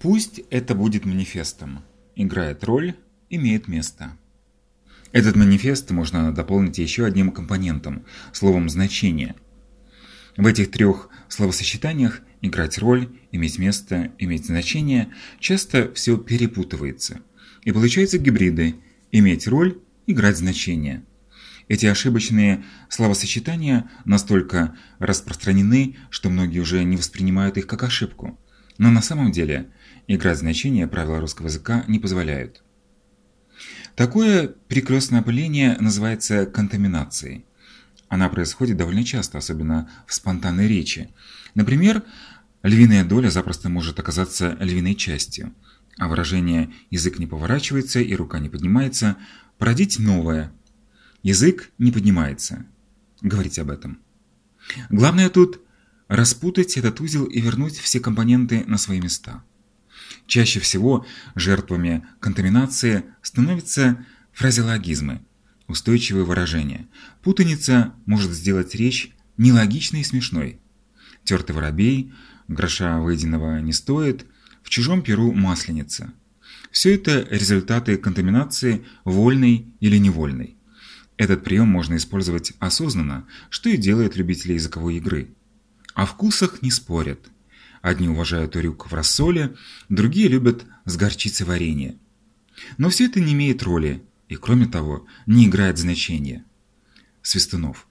Пусть это будет манифестом. Играет роль, имеет место. Этот манифест можно дополнить еще одним компонентом – словом «значение». В этих трех словосочетаниях играть роль, иметь место, иметь значение часто все перепутывается. И получаются гибриды – иметь роль, играть значение. Эти ошибочные словосочетания настолько распространены, что многие уже не воспринимают их как ошибку. Но на самом деле играть значение правила русского языка не позволяют. Такое перекрестное опыление называется контаминацией. Она происходит довольно часто, особенно в спонтанной речи. Например, львиная доля запросто может оказаться львиной частью, а выражение «язык не поворачивается и рука не поднимается» породить новое «язык не поднимается». Говорить об этом. Главное тут распутать этот узел и вернуть все компоненты на свои места. Чаще всего жертвами контаминации становятся фразеологизмы, устойчивые выражения. Путаница может сделать речь нелогичной и смешной. Тертый воробей, гроша выеденного не стоит, в чужом перу масленица. Все это результаты контаминации вольной или невольной. Этот прием можно использовать осознанно, что и делает любители языковой игры. О вкусах не спорят. Одни уважают урюк в рассоле, другие любят с горчицей варенье. Но все это не имеет роли и, кроме того, не играет значения. Свистунов.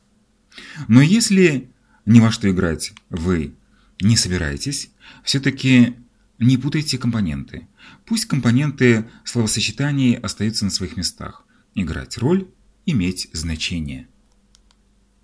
Но если ни во что играть вы не собираетесь, все-таки не путайте компоненты. Пусть компоненты словосочетаний остаются на своих местах. Играть роль, иметь значение.